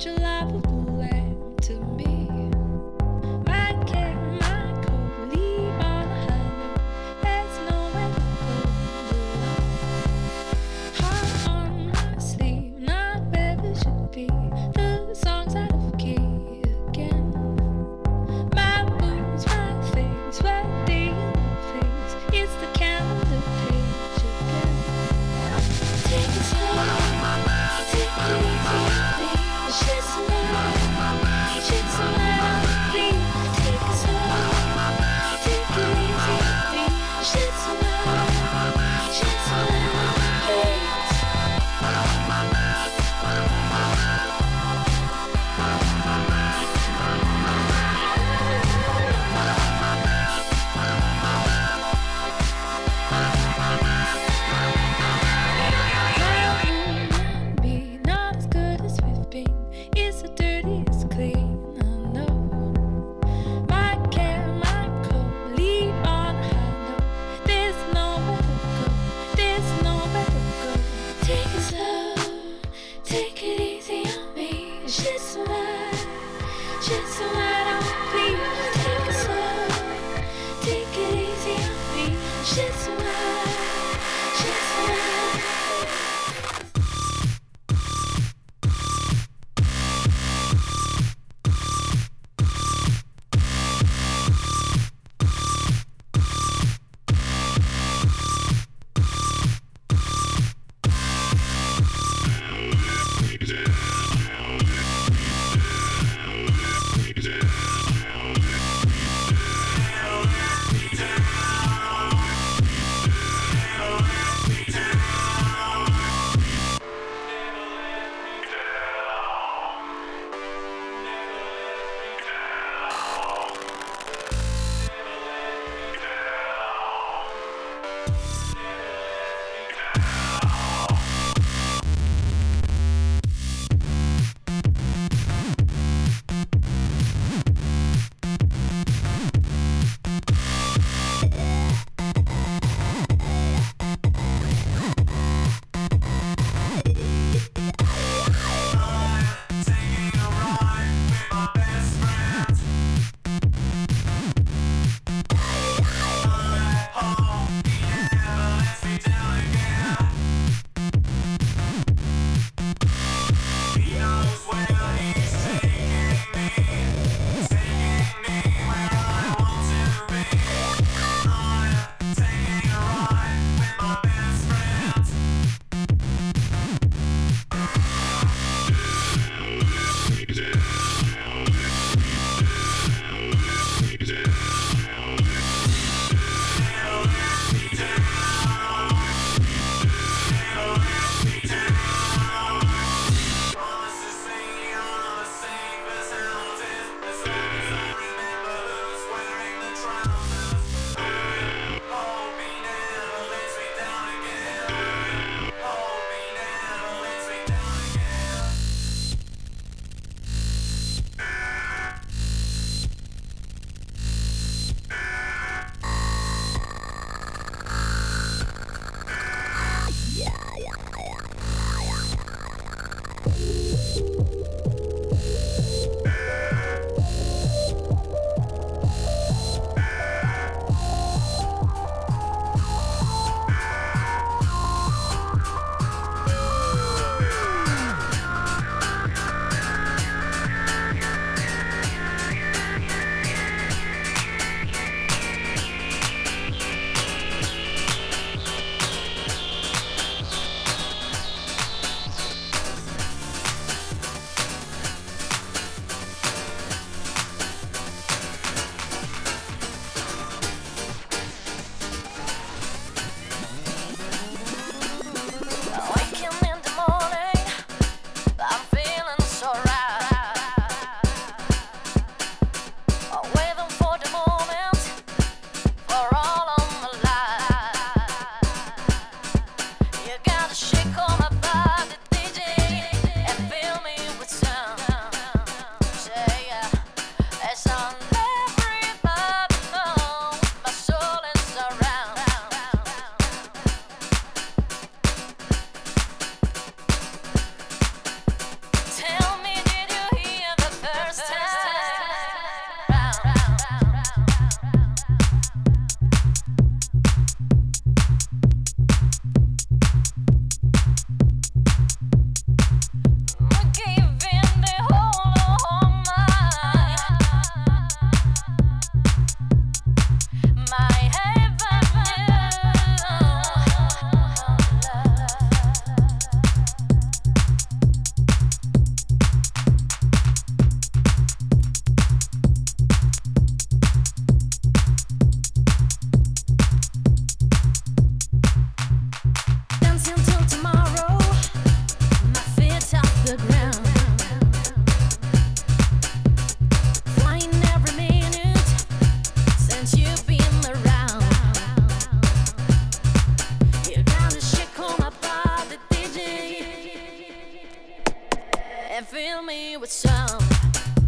July. fill me with sound.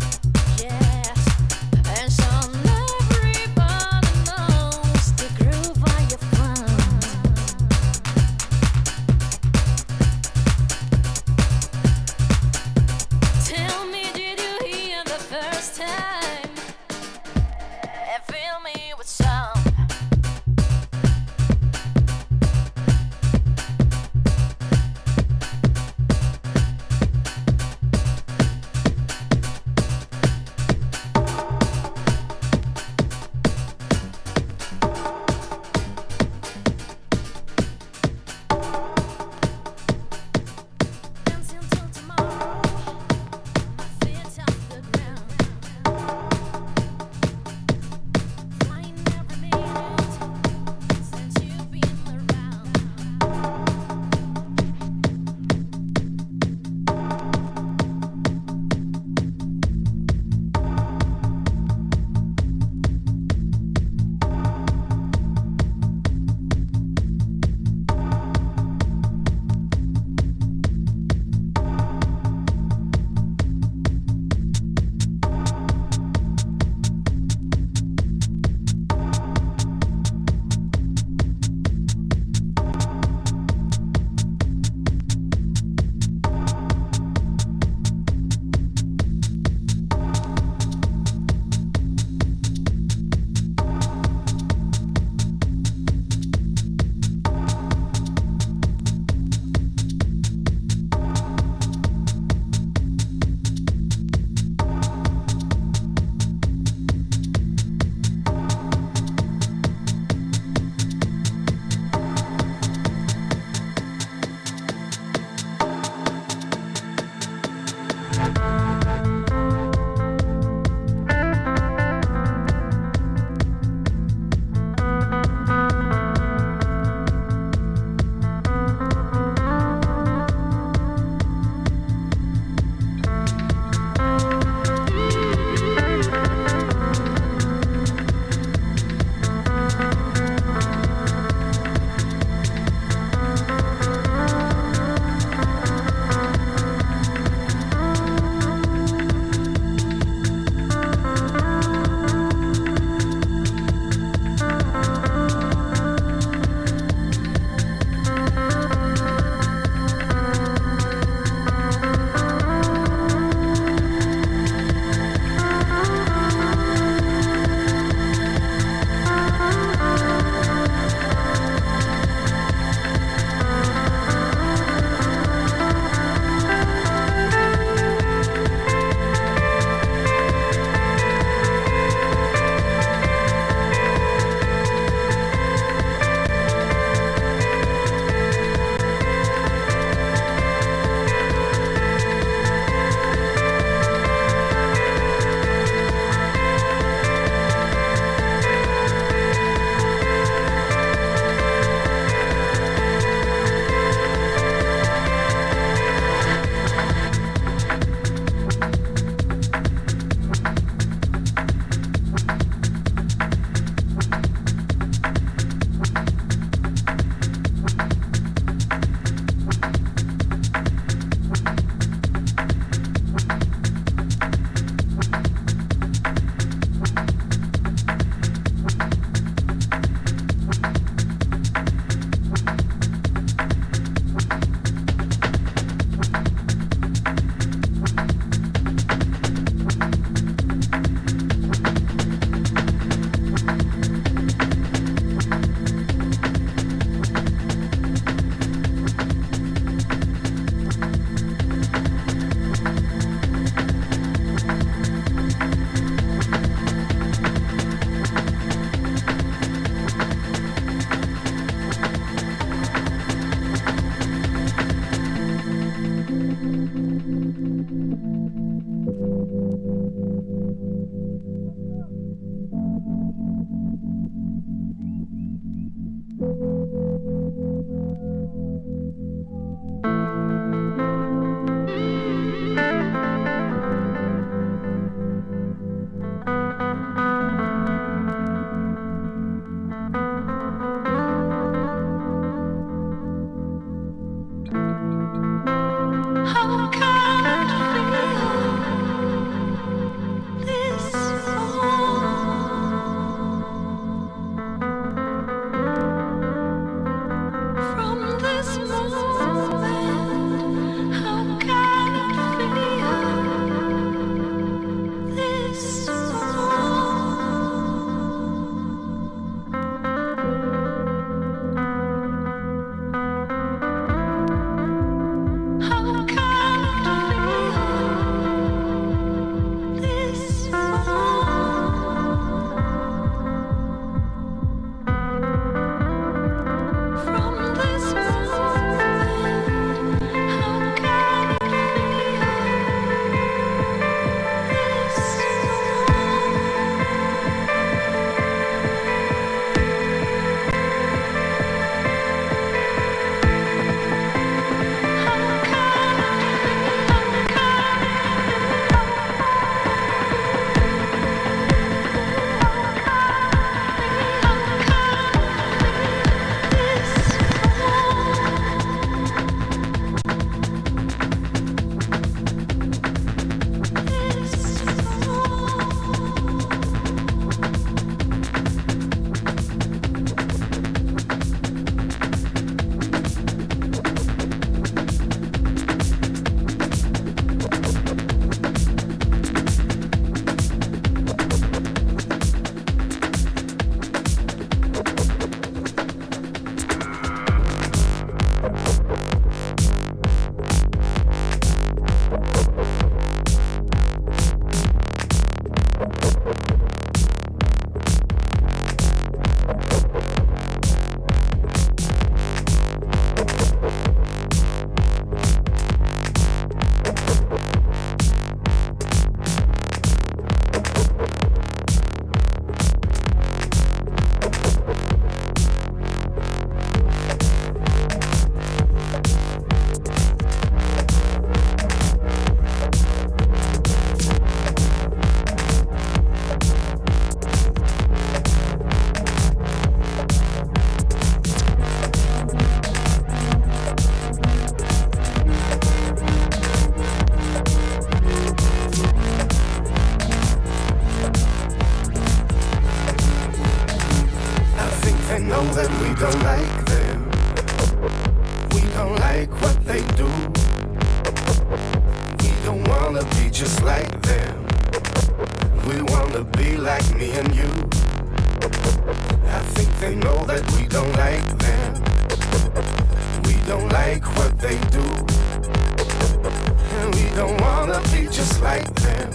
wanna be just like them.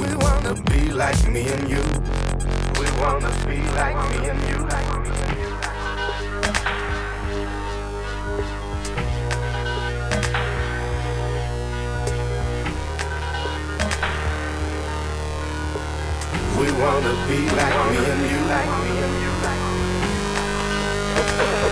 We wanna be like me and you. We wanna be like me and you. We wanna be like me and you, like me and you, like me.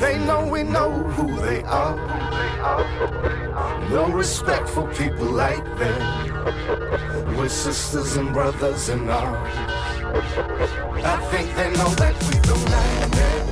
They know we know who they are. No respect for people like them. We're sisters and brothers in arms. I think they know that we don't like them.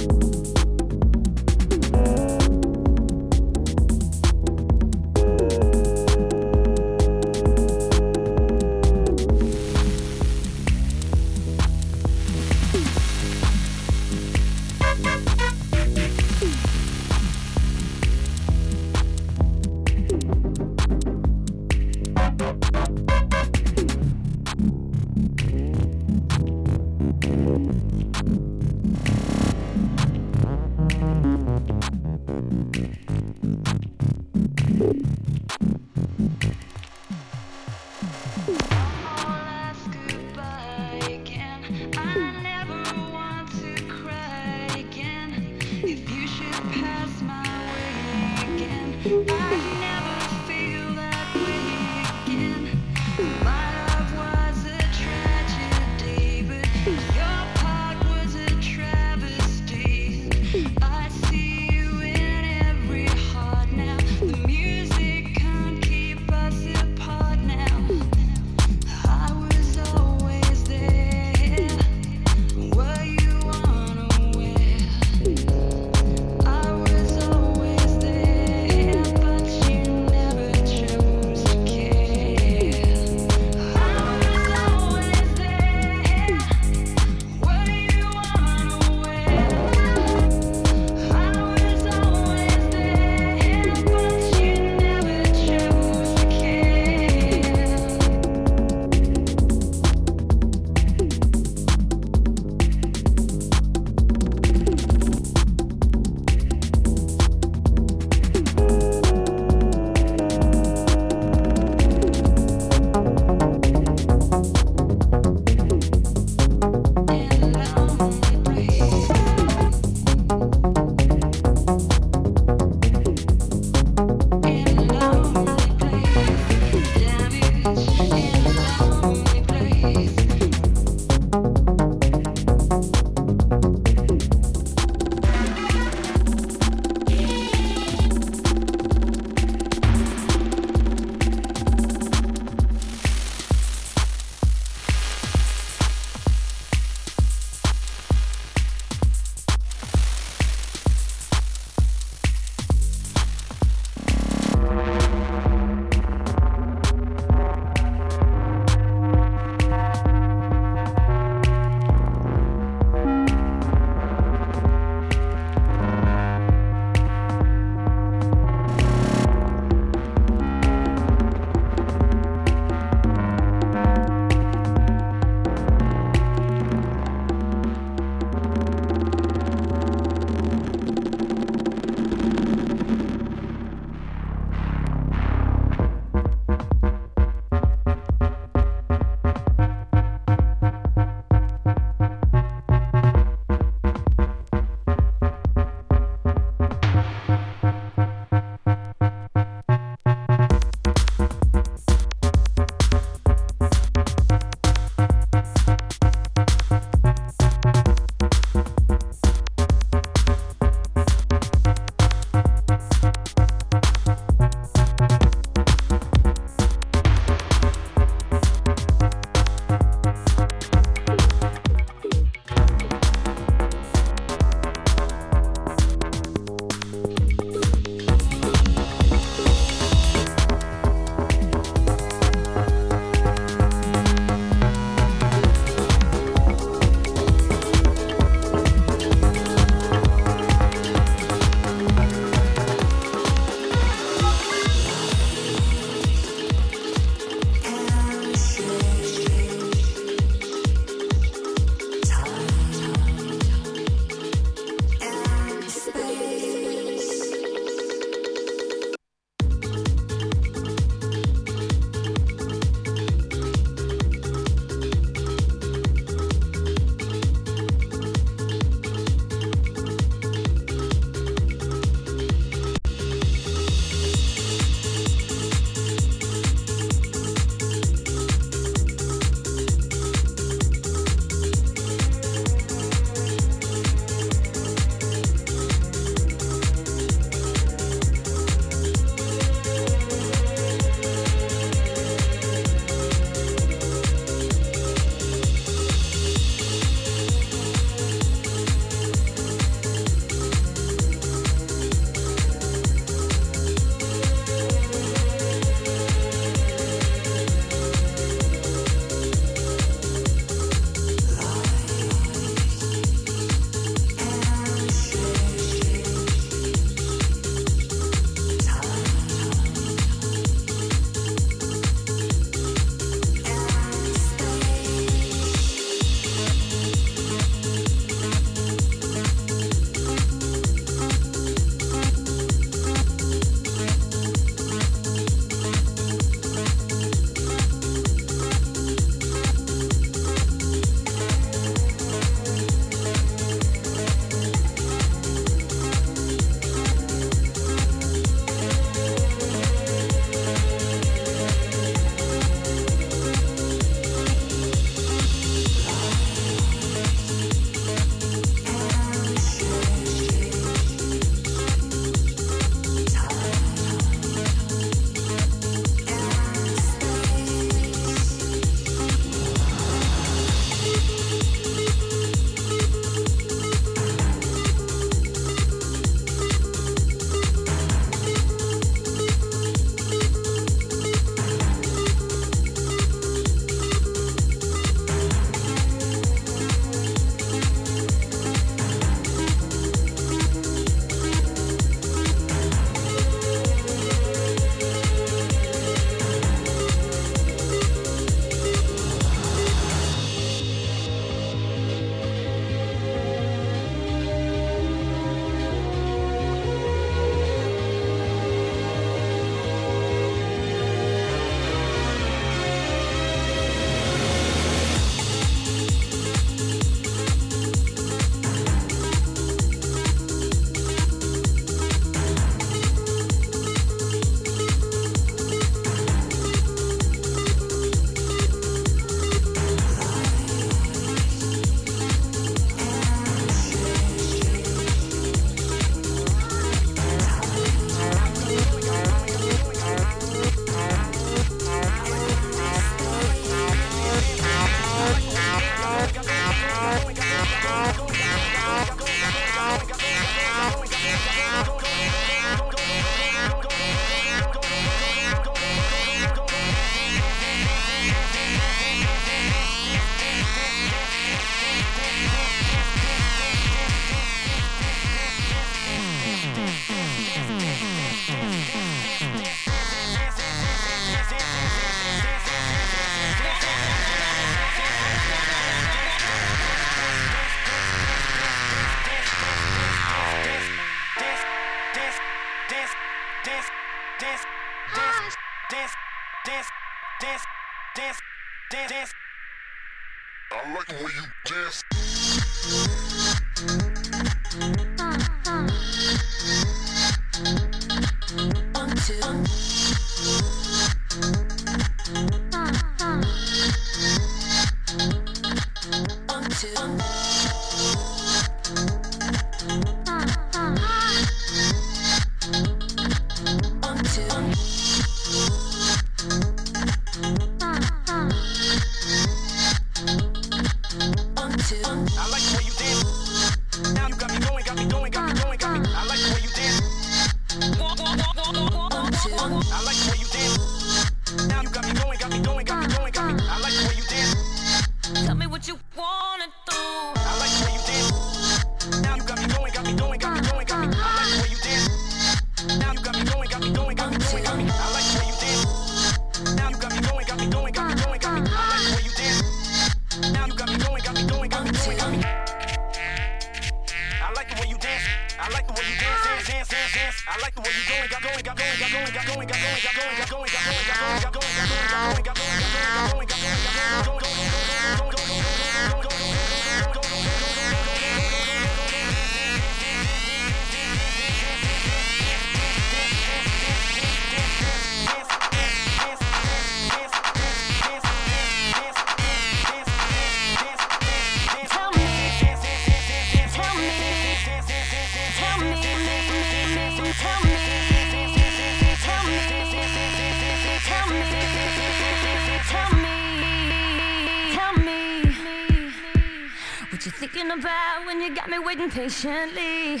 Patiently.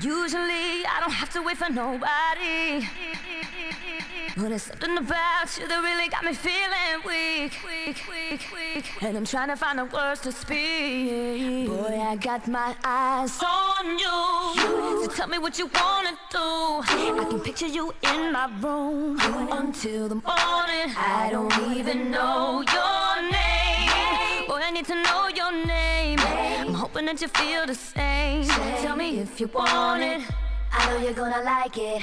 Usually, I don't have to wait for nobody. But there's something about you that really got me feeling weak. And I'm trying to find the words to speak. Boy, I got my eyes on you. So tell me what you wanna do. I can picture you in my room until the morning. I don't even know your name. Boy, I need to know your name. Hoping that you feel the same. Tell me if you want it. I know you're gonna like it.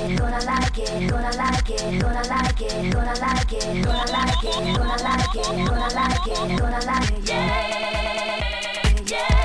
it gonna like it, gonna like it, gonna like it, gonna like it, gonna like it, gonna like it, gonna like it, gonna like it, yeah, yeah,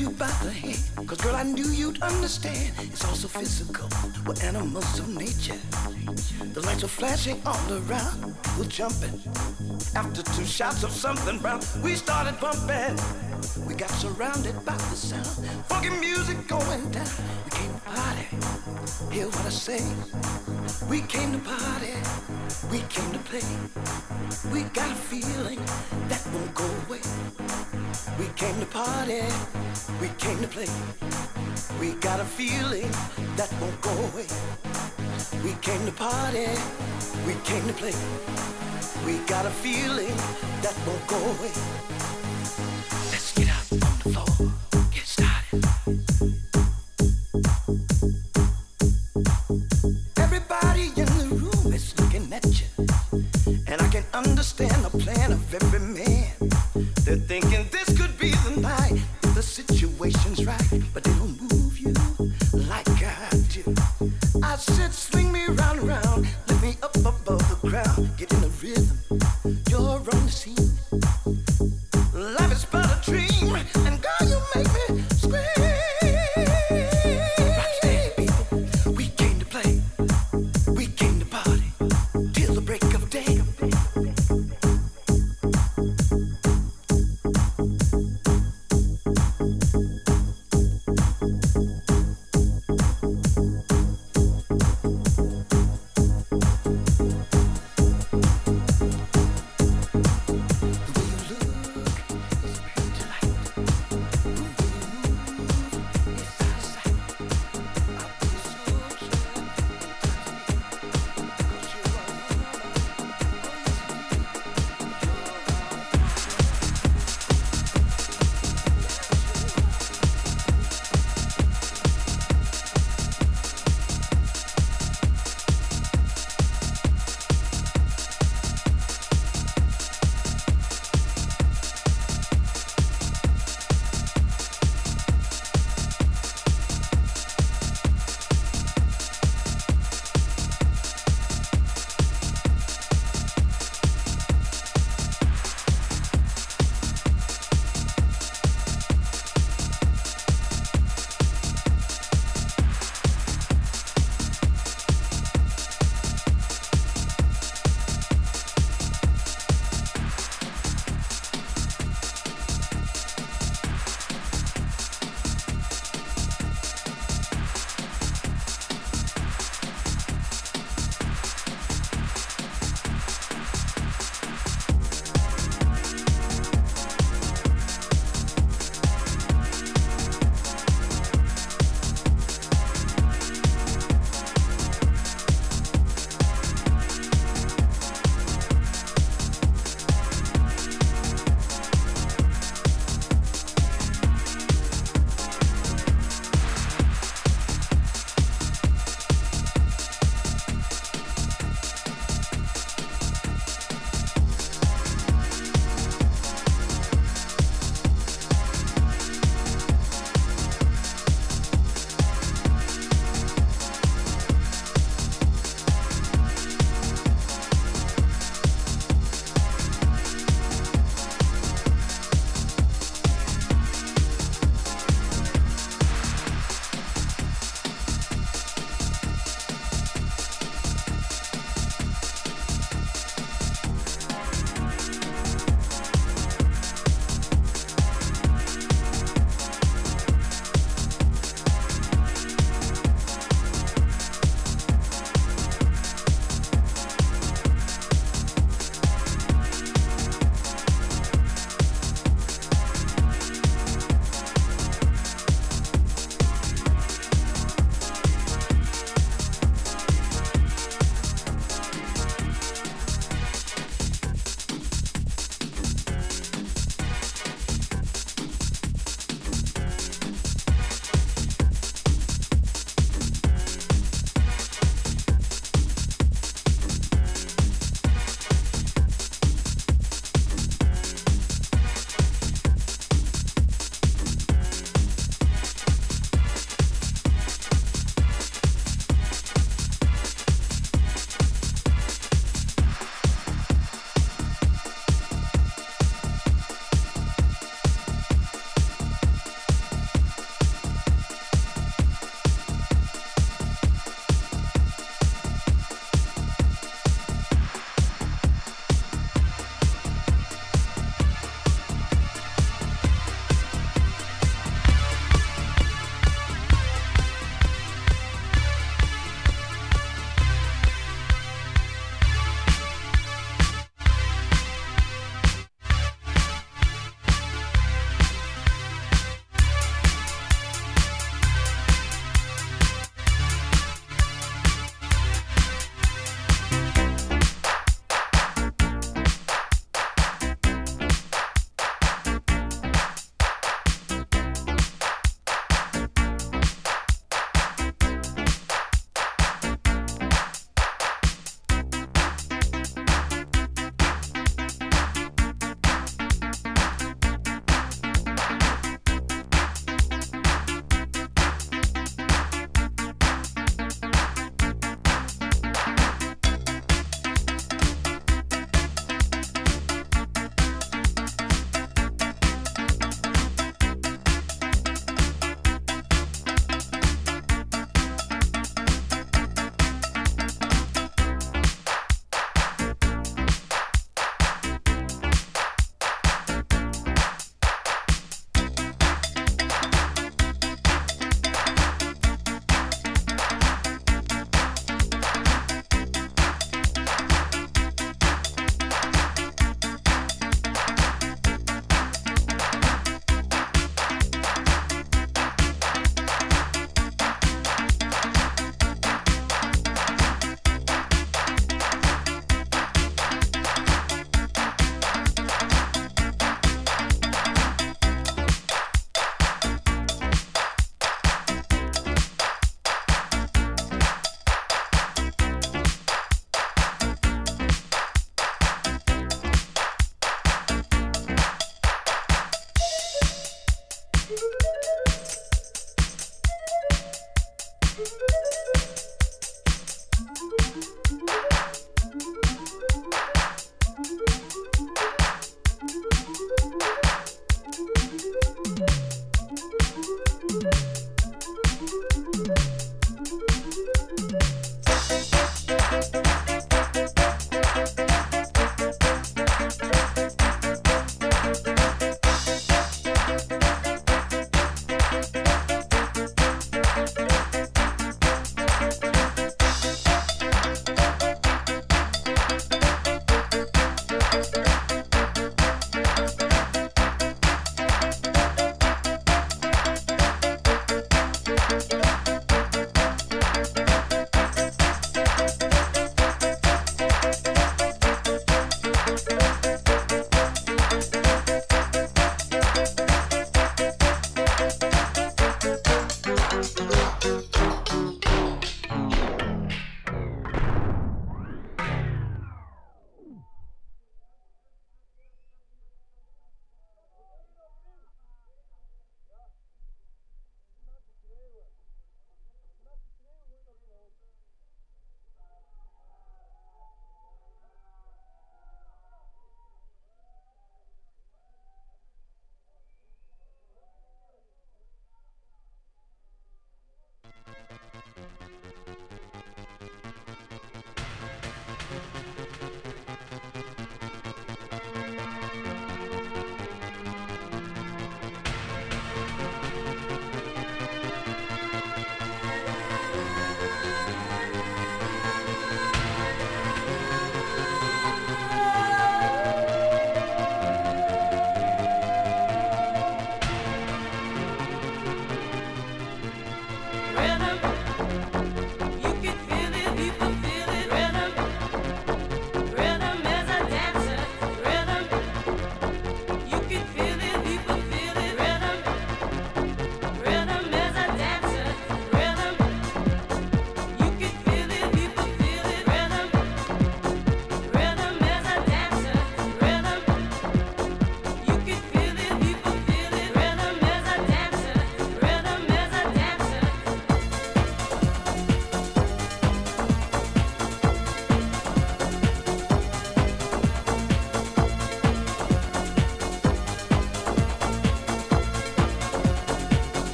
you by the hand, cause girl, I knew you'd understand. It's also physical, we're animals of nature. The lights were flashing all around, we're jumping. After two shots of something brown, we started bumping. We got surrounded by the sound, funky music going down. Hear what I say. We came to party, we came to play. We got a feeling that won't go away. We came to party, we came to play. We got a feeling that won't go away. We came to party, we came to play. We got a feeling that won't go away.